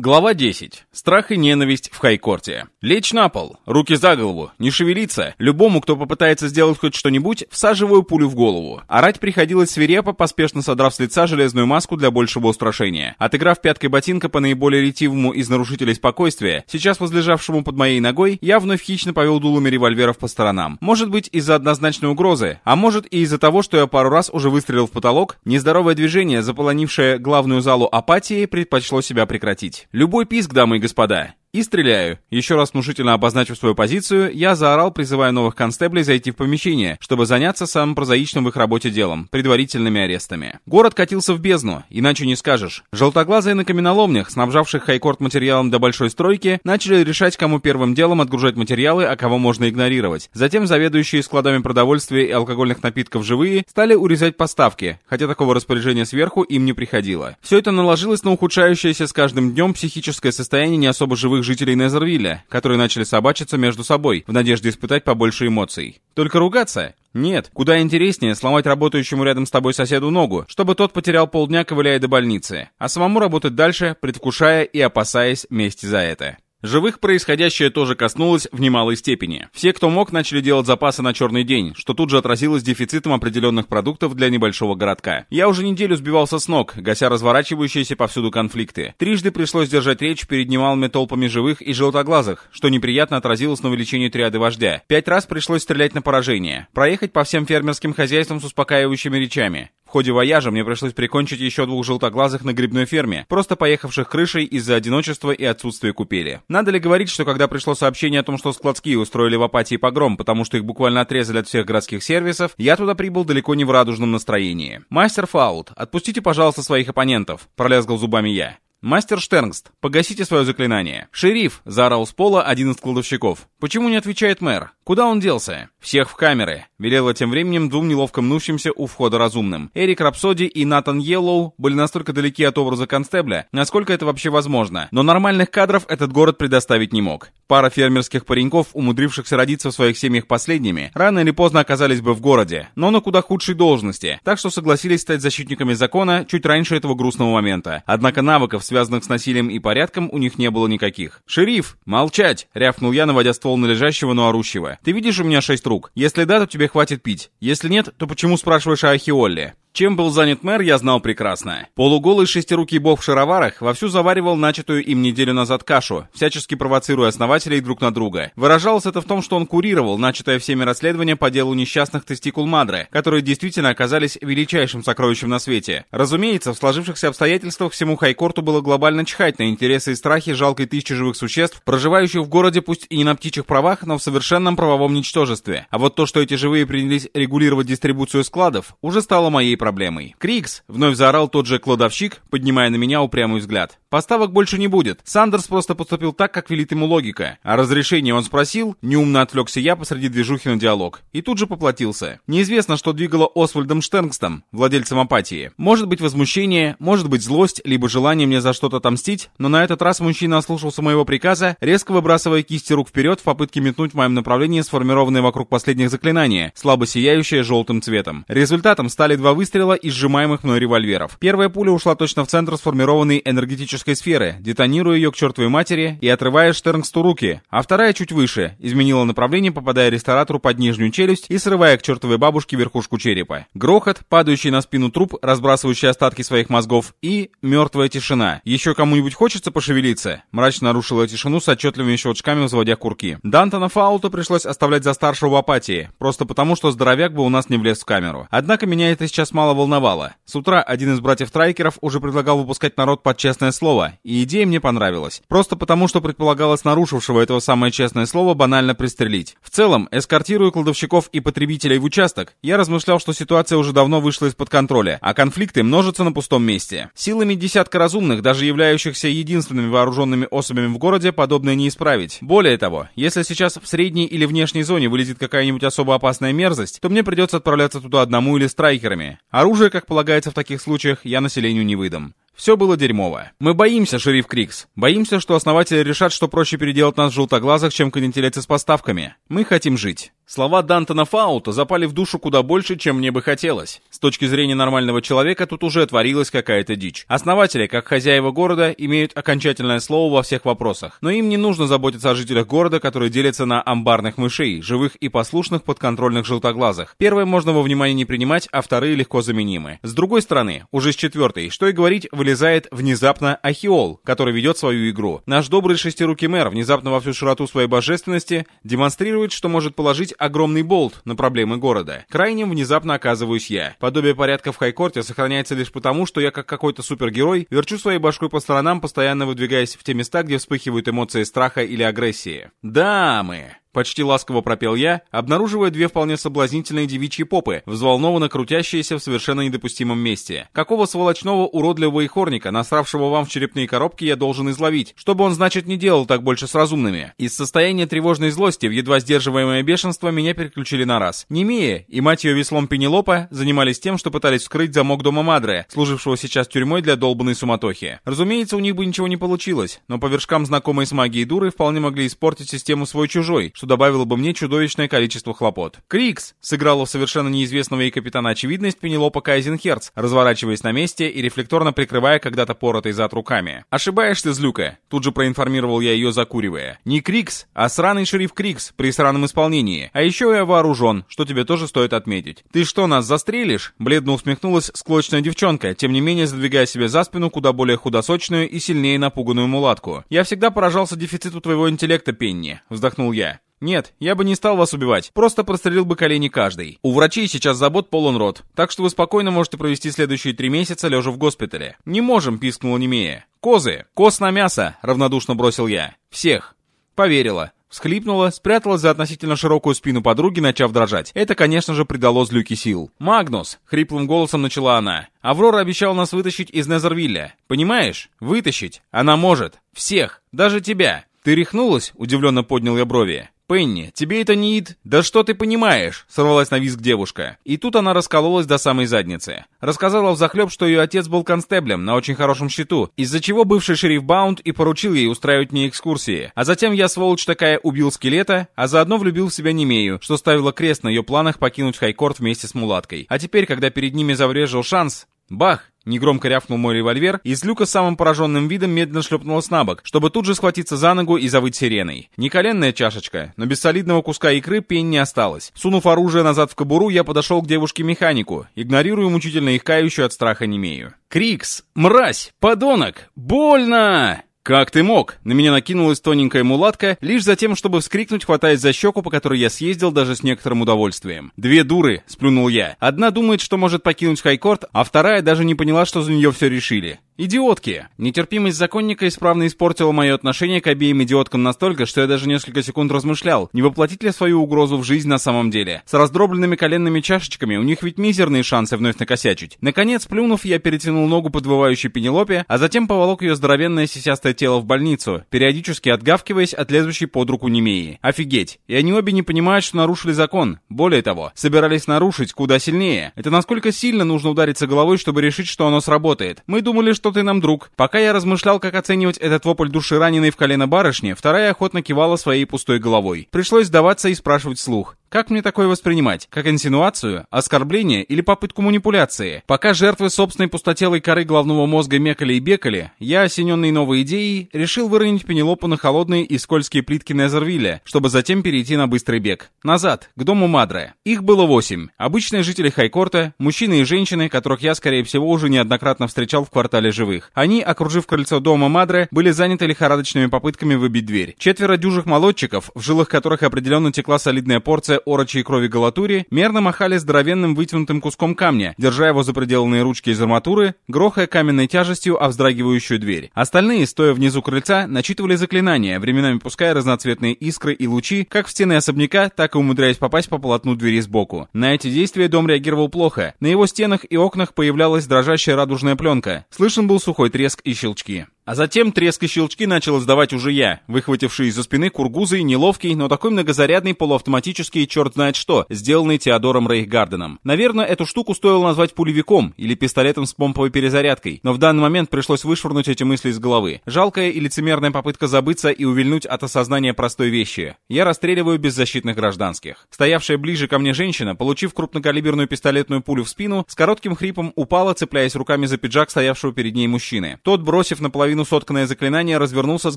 Глава 10. Страх и ненависть в хайкорте. Лечь на пол, руки за голову, не шевелиться. Любому, кто попытается сделать хоть что-нибудь, всаживаю пулю в голову. Орать приходилось свирепо, поспешно содрав с лица железную маску для большего устрашения. Отыграв пяткой ботинка по наиболее ретивому из нарушителей спокойствия, сейчас возлежавшему под моей ногой, я вновь хищно повел дулами револьверов по сторонам. Может быть, из-за однозначной угрозы, а может и из-за того, что я пару раз уже выстрелил в потолок, нездоровое движение, заполонившее главную залу апатии, предпочло себя прекратить. Любой писк, дамы и господа. И стреляю. Еще раз внушительно обозначив свою позицию, я заорал, призывая новых констеблей зайти в помещение, чтобы заняться самым прозаичным в их работе делом — предварительными арестами. Город катился в бездну, иначе не скажешь. Желтоглазые на каменоломнях, снабжавших хайкорт материалом до большой стройки, начали решать, кому первым делом отгружать материалы, а кого можно игнорировать. Затем заведующие складами продовольствия и алкогольных напитков живые стали урезать поставки, хотя такого распоряжения сверху им не приходило. Все это наложилось на ухудшающееся с каждым днем психическое состояние не особо живых жителей Незервилля, которые начали собачиться между собой, в надежде испытать побольше эмоций. Только ругаться? Нет, куда интереснее сломать работающему рядом с тобой соседу ногу, чтобы тот потерял полдня, ковыляя до больницы, а самому работать дальше, предвкушая и опасаясь мести за это. Живых происходящее тоже коснулось в немалой степени. Все, кто мог, начали делать запасы на черный день, что тут же отразилось дефицитом определенных продуктов для небольшого городка. Я уже неделю сбивался с ног, гася разворачивающиеся повсюду конфликты. Трижды пришлось держать речь перед немалыми толпами живых и желтоглазых, что неприятно отразилось на увеличении триады вождя. Пять раз пришлось стрелять на поражение. Проехать по всем фермерским хозяйствам с успокаивающими речами. В ходе вояжа мне пришлось прикончить еще двух желтоглазых на грибной ферме, просто поехавших крышей из-за одиночества и отсутствия купели. Надо ли говорить, что когда пришло сообщение о том, что складские устроили в апатии погром, потому что их буквально отрезали от всех городских сервисов, я туда прибыл далеко не в радужном настроении. «Мастер Фаут, отпустите, пожалуйста, своих оппонентов», — пролязгал зубами я. «Мастер Штернгст, погасите свое заклинание». «Шериф!» — заорал с пола один из кладовщиков. «Почему не отвечает мэр? Куда он делся?» «Всех в камеры!» — велела тем временем двум неловко мнущимся у входа разумным. Эрик Рапсоди и Натан Йеллоу были настолько далеки от образа констебля, насколько это вообще возможно. Но нормальных кадров этот город предоставить не мог. Пара фермерских пареньков, умудрившихся родиться в своих семьях последними, рано или поздно оказались бы в городе, но на куда худшей должности, так что согласились стать защитниками закона чуть раньше этого грустного момента. Однако навыков, связанных с насилием и порядком, у них не было никаких. «Шериф! Молчать!» — рявкнул я, наводя ствол на лежащего, но орущего. «Ты видишь у меня шесть рук? Если да, то тебе хватит пить. Если нет, то почему спрашиваешь о Ахиолле?» Чем был занят мэр, я знал прекрасно. Полуголый шестирукий бог в шароварах вовсю заваривал начатую им неделю назад кашу, всячески провоцируя основателей друг на друга. Выражалось это в том, что он курировал начатое всеми расследование по делу несчастных тестикул Мадры, которые действительно оказались величайшим сокровищем на свете. Разумеется, в сложившихся обстоятельствах всему Хайкорту было глобально чхать на интересы и страхи жалкой тысячи живых существ, проживающих в городе пусть и не на птичьих правах, но в совершенном правовом ничтожестве. А вот то, что эти живые принялись регулировать дистрибуцию складов, уже стало моей проблемой. «Крикс!» — вновь заорал тот же кладовщик, поднимая на меня упрямый взгляд. «Поставок больше не будет. Сандерс просто поступил так, как велит ему логика. А разрешение он спросил, неумно отвлекся я посреди движухи на диалог. И тут же поплатился. Неизвестно, что двигало Освальдом Штернгстом, владельцем апатии. Может быть возмущение, может быть злость, либо желание мне за что-то отомстить, но на этот раз мужчина ослушался моего приказа, резко выбрасывая кисти рук вперед в попытке метнуть в моем направлении сформированные вокруг последних заклинания, слабо сияющие желтым цветом. Результатом стали два выстрела выстрела из сжимаемых мной револьверов. Первая пуля ушла точно в центр сформированной энергетической сферы, детонируя ее к чертовой матери и отрывая Штернгсту руки, а вторая чуть выше, изменила направление, попадая ресторатору под нижнюю челюсть и срывая к чертовой бабушке верхушку черепа. Грохот, падающий на спину труп, разбрасывающий остатки своих мозгов, и мертвая тишина. Еще кому-нибудь хочется пошевелиться? Мрачно нарушила тишину с отчетливыми щелчками, взводя курки. Дантона Фаулту пришлось оставлять за старшего в апатии, просто потому, что здоровяк бы у нас не влез в камеру. Однако меня это сейчас мало волновало. С утра один из братьев-трайкеров уже предлагал выпускать народ под честное слово, и идея мне понравилась. Просто потому, что предполагалось нарушившего этого самое честное слово банально пристрелить. В целом, эскортируя кладовщиков и потребителей в участок, я размышлял, что ситуация уже давно вышла из-под контроля, а конфликты множатся на пустом месте. Силами десятка разумных, даже являющихся единственными вооруженными особями в городе, подобное не исправить. Более того, если сейчас в средней или внешней зоне вылезет какая-нибудь особо опасная мерзость, то мне придется отправляться туда одному или с трайкерами. Оружие, как полагается в таких случаях, я населению не выдам. Все было дерьмово. Мы боимся, шериф Крикс. Боимся, что основатели решат, что проще переделать нас в желтоглазых, чем континентельцы с поставками. Мы хотим жить. Слова Дантона Фаута запали в душу куда больше, чем мне бы хотелось. С точки зрения нормального человека тут уже творилась какая-то дичь. Основатели, как хозяева города, имеют окончательное слово во всех вопросах. Но им не нужно заботиться о жителях города, которые делятся на амбарных мышей, живых и послушных подконтрольных желтоглазых. Первые можно во внимание не принимать, а вторые легко заменимы. С другой стороны, уже с четвертой, что и говорить, вылезает внезапно Ахиол, который ведет свою игру. Наш добрый шестирукий мэр внезапно во всю широту своей божественности демонстрирует, что может положить огромный болт на проблемы города. Крайним внезапно оказываюсь я. Подобие порядка в Хайкорте сохраняется лишь потому, что я как какой-то супергерой верчу своей башкой по сторонам, постоянно выдвигаясь в те места, где вспыхивают эмоции страха или агрессии. Дамы! Почти ласково пропел я, обнаруживая две вполне соблазнительные девичьи попы, взволнованно крутящиеся в совершенно недопустимом месте. Какого сволочного уродливого ихорника, насравшего вам в черепные коробки, я должен изловить, чтобы он, значит, не делал так больше с разумными? Из состояния тревожной злости в едва сдерживаемое бешенство меня переключили на раз. Немея и мать ее веслом Пенелопа занимались тем, что пытались вскрыть замок дома Мадре, служившего сейчас тюрьмой для долбанной суматохи. Разумеется, у них бы ничего не получилось, но по вершкам знакомые с магией дуры вполне могли испортить систему свой-чужой, что добавило бы мне чудовищное количество хлопот. «Крикс!» — сыграла в совершенно неизвестного ей капитана очевидность Пенелопа Кайзенхерц, разворачиваясь на месте и рефлекторно прикрывая когда-то поротый зад руками. «Ошибаешься, Злюка!» — тут же проинформировал я ее, закуривая. «Не Крикс, а сраный шериф Крикс при сраном исполнении. А еще я вооружен, что тебе тоже стоит отметить. Ты что, нас застрелишь?» Бледно усмехнулась склочная девчонка, тем не менее задвигая себе за спину куда более худосочную и сильнее напуганную мулатку. «Я всегда поражался дефициту твоего интеллекта, Пенни», — вздохнул я. Нет, я бы не стал вас убивать, просто прострелил бы колени каждый. У врачей сейчас забот полон рот, так что вы спокойно можете провести следующие три месяца лежа в госпитале. Не можем, пискнула Немея. Козы, коз на мясо, равнодушно бросил я. Всех. Поверила. Всхлипнула, спряталась за относительно широкую спину подруги, начав дрожать. Это, конечно же, придало злюке сил. «Магнус!» — хриплым голосом начала она. «Аврора обещала нас вытащить из Незервилля. Понимаешь? Вытащить. Она может. Всех. Даже тебя. Ты рехнулась?» — удивленно поднял я брови. «Пенни, тебе это не ид? Да что ты понимаешь?» — сорвалась на визг девушка. И тут она раскололась до самой задницы. Рассказала взахлеб, что ее отец был констеблем на очень хорошем счету, из-за чего бывший шериф Баунд и поручил ей устраивать мне экскурсии. А затем я, сволочь такая, убил скелета, а заодно влюбил в себя Немею, что ставило крест на ее планах покинуть Хайкорт вместе с мулаткой. А теперь, когда перед ними заврежил шанс, Бах! Негромко рявкнул мой револьвер, и Злюка с самым пораженным видом медленно шлепнулась на бок, чтобы тут же схватиться за ногу и завыть сиреной. Не коленная чашечка, но без солидного куска икры пень не осталось. Сунув оружие назад в кобуру, я подошел к девушке-механику, игнорируя мучительно их кающую от страха немею. «Крикс! Мразь! Подонок! Больно!» «Как ты мог?» На меня накинулась тоненькая мулатка, лишь за тем, чтобы вскрикнуть, хватаясь за щеку, по которой я съездил даже с некоторым удовольствием. «Две дуры!» — сплюнул я. «Одна думает, что может покинуть Хайкорт, а вторая даже не поняла, что за нее все решили. Идиотки! Нетерпимость законника исправно испортила мое отношение к обеим идиоткам настолько, что я даже несколько секунд размышлял, не воплотить ли свою угрозу в жизнь на самом деле. С раздробленными коленными чашечками у них ведь мизерные шансы вновь накосячить. Наконец, плюнув, я перетянул ногу подвывающей Пенелопе, а затем поволок ее здоровенное сисястое тело в больницу, периодически отгавкиваясь от лезущей под руку Немеи. Офигеть! И они обе не понимают, что нарушили закон. Более того, собирались нарушить куда сильнее. Это насколько сильно нужно удариться головой, чтобы решить, что оно сработает. Мы думали, что что ты нам друг. Пока я размышлял, как оценивать этот вопль души раненой в колено барышни, вторая охотно кивала своей пустой головой. Пришлось сдаваться и спрашивать вслух. Как мне такое воспринимать? Как инсинуацию, оскорбление или попытку манипуляции? Пока жертвы собственной пустотелой коры головного мозга мекали и бекали, я, осененный новой идеей, решил выронить Пенелопу на холодные и скользкие плитки Незервилля, чтобы затем перейти на быстрый бег. Назад, к дому Мадре. Их было восемь. Обычные жители Хайкорта, мужчины и женщины, которых я, скорее всего, уже неоднократно встречал в квартале живых. Они, окружив крыльцо дома Мадре, были заняты лихорадочными попытками выбить дверь. Четверо дюжих молодчиков, в жилах которых определенно текла солидная порция орочей крови галатури, мерно махали здоровенным вытянутым куском камня, держа его за проделанные ручки из арматуры, грохая каменной тяжестью о вздрагивающую дверь. Остальные, стоя внизу крыльца, начитывали заклинания, временами пуская разноцветные искры и лучи, как в стены особняка, так и умудряясь попасть по полотну двери сбоку. На эти действия дом реагировал плохо. На его стенах и окнах появлялась дрожащая радужная пленка. Слышен был сухой треск и щелчки. А затем треск и щелчки начал издавать уже я, выхвативший из-за спины кургузый, неловкий, но такой многозарядный полуавтоматический черт знает что, сделанный Теодором Рейхгарденом. Наверное, эту штуку стоило назвать пулевиком или пистолетом с помповой перезарядкой, но в данный момент пришлось вышвырнуть эти мысли из головы. Жалкая и лицемерная попытка забыться и увильнуть от осознания простой вещи. Я расстреливаю беззащитных гражданских. Стоявшая ближе ко мне женщина, получив крупнокалиберную пистолетную пулю в спину, с коротким хрипом упала, цепляясь руками за пиджак стоявшего перед ней мужчины. Тот, бросив наполовину сотканное заклинание, развернулся с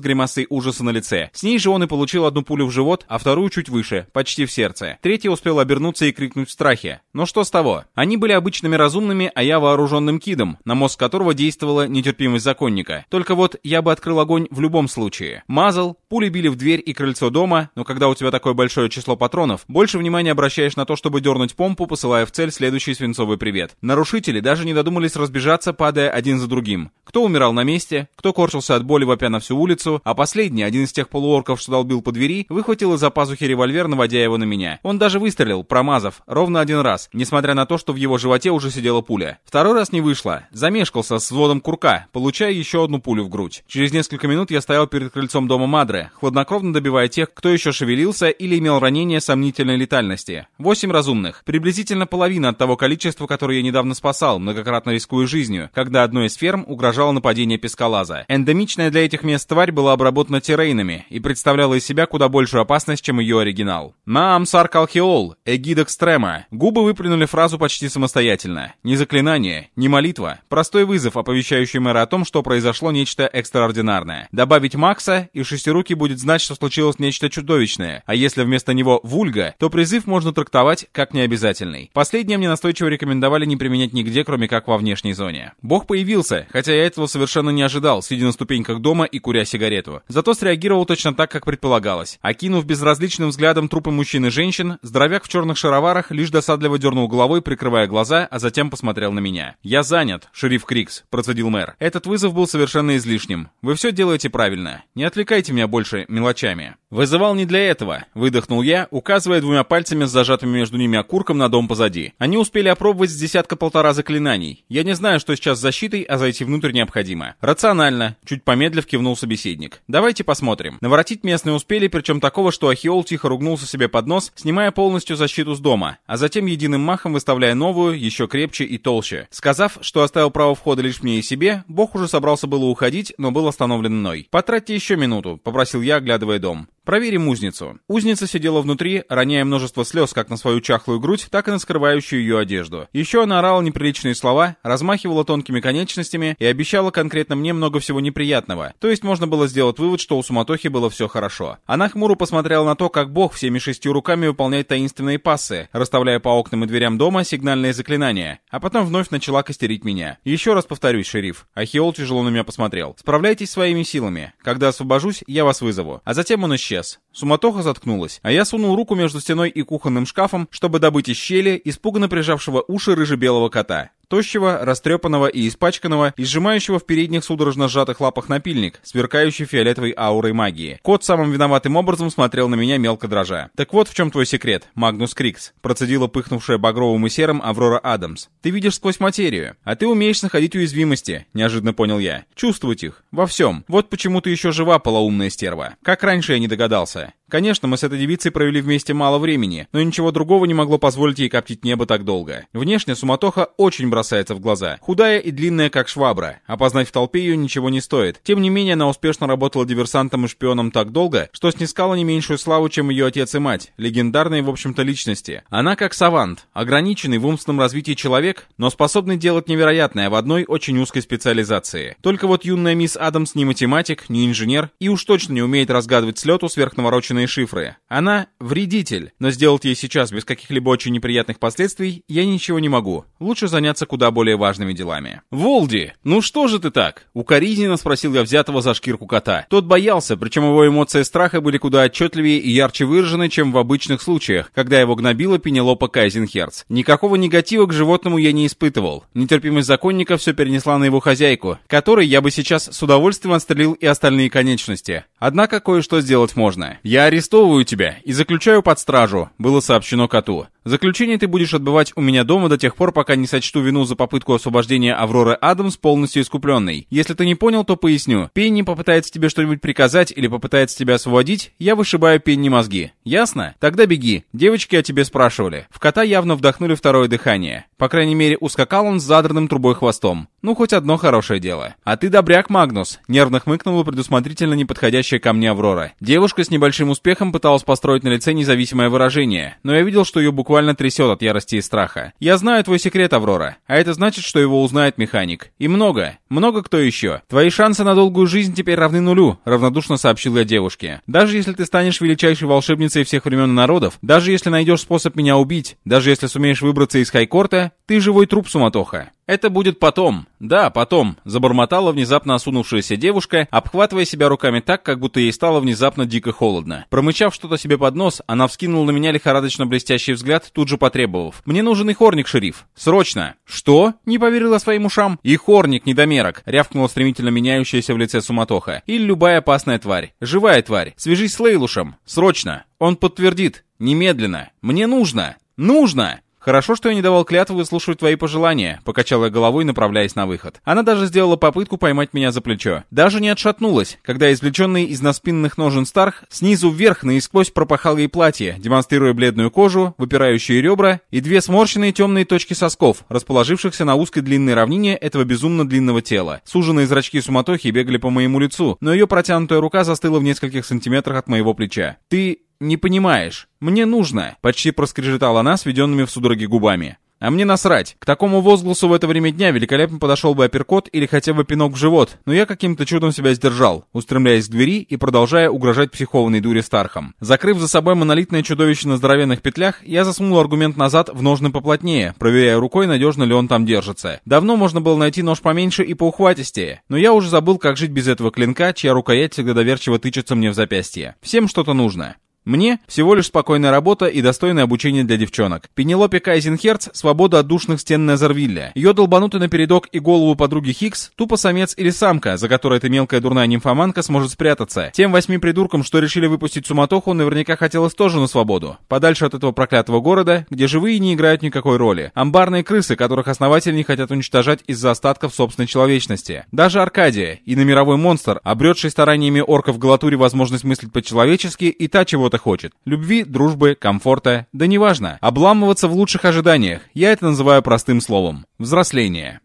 гримасой ужаса на лице. С ней же он и получил одну пулю в живот, а вторую чуть выше, почти в сердце. Третий успел обернуться и крикнуть в страхе. Но что с того? Они были обычными разумными, а я вооруженным кидом, на мозг которого действовала нетерпимость законника. Только вот я бы открыл огонь в любом случае. Мазал, пули били в дверь и крыльцо дома, но когда у тебя такое большое число патронов, больше внимания обращаешь на то, чтобы дернуть помпу, посылая в цель следующий свинцовый привет. Нарушители даже не додумались разбежаться, падая один за другим. Кто умирал на месте, кто корчился от боли вопя на всю улицу, а последний, один из тех полуорков, что долбил по двери, выхватил из-за пазухи револьвер, наводя его на меня. Он даже выстрелил, промазав, ровно один раз, несмотря на то, что в его животе уже сидела пуля. Второй раз не вышло. Замешкался с взводом курка, получая еще одну пулю в грудь. Через несколько минут я стоял перед крыльцом дома Мадре, хладнокровно добивая тех, кто еще шевелился или имел ранение сомнительной летальности. Восемь разумных. Приблизительно половина от того количества, которое я недавно спасал, многократно рискуя жизнью, когда одной из ферм угрожало нападение пескалаза. Эндемичная для этих мест тварь была обработана террейнами и представляла из себя куда большую опасность, чем ее оригинал. «Маам саркалхиол, эгид экстрема». Губы выплюнули фразу почти самостоятельно. Ни заклинание, ни молитва. Простой вызов, оповещающий мэра о том, что произошло нечто экстраординарное. Добавить Макса, и шестирукий будет знать, что случилось нечто чудовищное. А если вместо него Вульга, то призыв можно трактовать как необязательный. Последнее мне настойчиво рекомендовали не применять нигде, кроме как во внешней зоне. Бог появился, хотя я этого совершенно не ожидал, сидя на ступеньках дома и куря сигарету. Зато среагировал точно так, как предполагалось. Окинув безразличным взглядом трупы мужчин и женщин, здоровяк в черных шароварах лишь досадливо дернул головой, прикрывая глаза, а затем посмотрел на меня. «Я занят, шериф Крикс», — процедил мэр. Этот вызов был совершенно излишним. «Вы все делаете правильно. Не отвлекайте меня больше мелочами». «Вызывал не для этого», — выдохнул я, указывая двумя пальцами с зажатым между ними окурком на дом позади. Они успели опробовать с десятка-полтора заклинаний. Я не знаю, что сейчас с защитой, а зайти внутрь необходимо. Рационально, чуть помедлив кивнул собеседник. Давайте посмотрим. Наворотить местные успели, причем такого, что Ахиол тихо ругнулся себе под нос, снимая полностью защиту с дома, а затем единым махом выставляя новую, еще крепче и толще. Сказав, что оставил право входа лишь мне и себе, бог уже собрался было уходить, но был остановлен мной. «Потратьте еще минуту», — попросил я, оглядывая дом. Проверим узницу. Узница сидела внутри, роняя множество слез как на свою чахлую грудь, так и на скрывающую ее одежду. Еще она орала неприличные слова, размахивала тонкими конечностями и обещала конкретно мне много всего неприятного. То есть можно было сделать вывод, что у суматохи было все хорошо. Она хмуро посмотрела на то, как бог всеми шестью руками выполняет таинственные пассы, расставляя по окнам и дверям дома сигнальные заклинания, а потом вновь начала костерить меня. Еще раз повторюсь, шериф. Ахиол тяжело на меня посмотрел. Справляйтесь своими силами. Когда освобожусь, я вас вызову. А затем он исчез исчез. Суматоха заткнулась, а я сунул руку между стеной и кухонным шкафом, чтобы добыть из щели испуганно прижавшего уши рыжебелого кота тощего, растрепанного и испачканного, и сжимающего в передних судорожно сжатых лапах напильник, сверкающий фиолетовой аурой магии. Кот самым виноватым образом смотрел на меня мелко дрожа. «Так вот в чем твой секрет, Магнус Крикс», процедила пыхнувшая багровым и серым Аврора Адамс. «Ты видишь сквозь материю, а ты умеешь находить уязвимости», неожиданно понял я. «Чувствовать их. Во всем. Вот почему ты еще жива, полоумная стерва. Как раньше я не догадался. Конечно, мы с этой девицей провели вместе мало времени, но ничего другого не могло позволить ей коптить небо так долго. Внешне суматоха очень бросается в глаза. Худая и длинная, как швабра. Опознать в толпе ее ничего не стоит. Тем не менее, она успешно работала диверсантом и шпионом так долго, что снискала не меньшую славу, чем ее отец и мать. Легендарные, в общем-то, личности. Она как савант. Ограниченный в умственном развитии человек, но способный делать невероятное в одной очень узкой специализации. Только вот юная мисс Адамс не математик, не инженер и уж точно не умеет разгадывать слету сверхнавороченные сложные шифры. Она вредитель, но сделать ей сейчас без каких-либо очень неприятных последствий я ничего не могу. Лучше заняться куда более важными делами. «Волди, ну что же ты так?» Укоризненно спросил я взятого за шкирку кота. Тот боялся, причем его эмоции страха были куда отчетливее и ярче выражены, чем в обычных случаях, когда его гнобила Пенелопа Кайзенхерц. Никакого негатива к животному я не испытывал. Нетерпимость законника все перенесла на его хозяйку, которой я бы сейчас с удовольствием отстрелил и остальные конечности. Однако кое-что сделать можно. Я «Арестовываю тебя и заключаю под стражу», — было сообщено коту. «Заключение ты будешь отбывать у меня дома до тех пор, пока не сочту вину за попытку освобождения Авроры Адамс полностью искупленной. Если ты не понял, то поясню. Пенни попытается тебе что-нибудь приказать или попытается тебя освободить, я вышибаю Пенни мозги. Ясно? Тогда беги. Девочки о тебе спрашивали». В кота явно вдохнули второе дыхание. По крайней мере, ускакал он с задранным трубой хвостом. Ну, хоть одно хорошее дело. «А ты добряк, Магнус!» — нервно хмыкнула предусмотрительно неподходящая ко мне Аврора. Девушка с небольшим успехом пыталась построить на лице независимое выражение, но я видел, что ее буквально трясет от ярости и страха. «Я знаю твой секрет, Аврора, а это значит, что его узнает механик. И много, много кто еще. Твои шансы на долгую жизнь теперь равны нулю», — равнодушно сообщил я девушке. «Даже если ты станешь величайшей волшебницей всех времен и народов, даже если найдешь способ меня убить, даже если сумеешь выбраться из Хайкорта, ты живой труп, суматоха. «Это будет потом. Да, потом», — забормотала внезапно осунувшаяся девушка, обхватывая себя руками так, как будто ей стало внезапно дико холодно. Промычав что-то себе под нос, она вскинула на меня лихорадочно блестящий взгляд, тут же потребовав. «Мне нужен и хорник, шериф. Срочно!» «Что?» — не поверила своим ушам. «И хорник, недомерок!» — рявкнула стремительно меняющаяся в лице суматоха. «Или любая опасная тварь. Живая тварь. Свяжись с Лейлушем. Срочно!» «Он подтвердит. Немедленно. Мне нужно. Нужно!» «Хорошо, что я не давал клятву выслушивать твои пожелания», — покачала я головой, направляясь на выход. Она даже сделала попытку поймать меня за плечо. Даже не отшатнулась, когда извлеченный из наспинных ножен Старх снизу вверх наисквозь пропахал ей платье, демонстрируя бледную кожу, выпирающие ребра и две сморщенные темные точки сосков, расположившихся на узкой длинной равнине этого безумно длинного тела. Суженные зрачки суматохи бегали по моему лицу, но ее протянутая рука застыла в нескольких сантиметрах от моего плеча. «Ты не понимаешь. Мне нужно!» — почти проскрежетала она сведенными в судороги губами. А мне насрать. К такому возгласу в это время дня великолепно подошел бы апперкот или хотя бы пинок в живот, но я каким-то чудом себя сдержал, устремляясь к двери и продолжая угрожать психованной дуре Стархам. Закрыв за собой монолитное чудовище на здоровенных петлях, я засунул аргумент назад в ножны поплотнее, проверяя рукой, надежно ли он там держится. Давно можно было найти нож поменьше и поухватистее, но я уже забыл, как жить без этого клинка, чья рукоять всегда доверчиво тычется мне в запястье. Всем что-то нужно. Мне всего лишь спокойная работа и достойное обучение для девчонок. Пенелопе Кайзенхерц — свобода от душных стен Незервилля. Ее долбанутый напередок и голову подруги Хикс — тупо самец или самка, за которой эта мелкая дурная нимфоманка сможет спрятаться. Тем восьми придуркам, что решили выпустить суматоху, наверняка хотелось тоже на свободу. Подальше от этого проклятого города, где живые не играют никакой роли. Амбарные крысы, которых основатели не хотят уничтожать из-за остатков собственной человечности. Даже Аркадия, и на мировой монстр, обретший стараниями орков в Галатуре возможность мыслить по-человечески, и та чего чего-то хочет. Любви, дружбы, комфорта, да неважно. Обламываться в лучших ожиданиях. Я это называю простым словом. Взросление.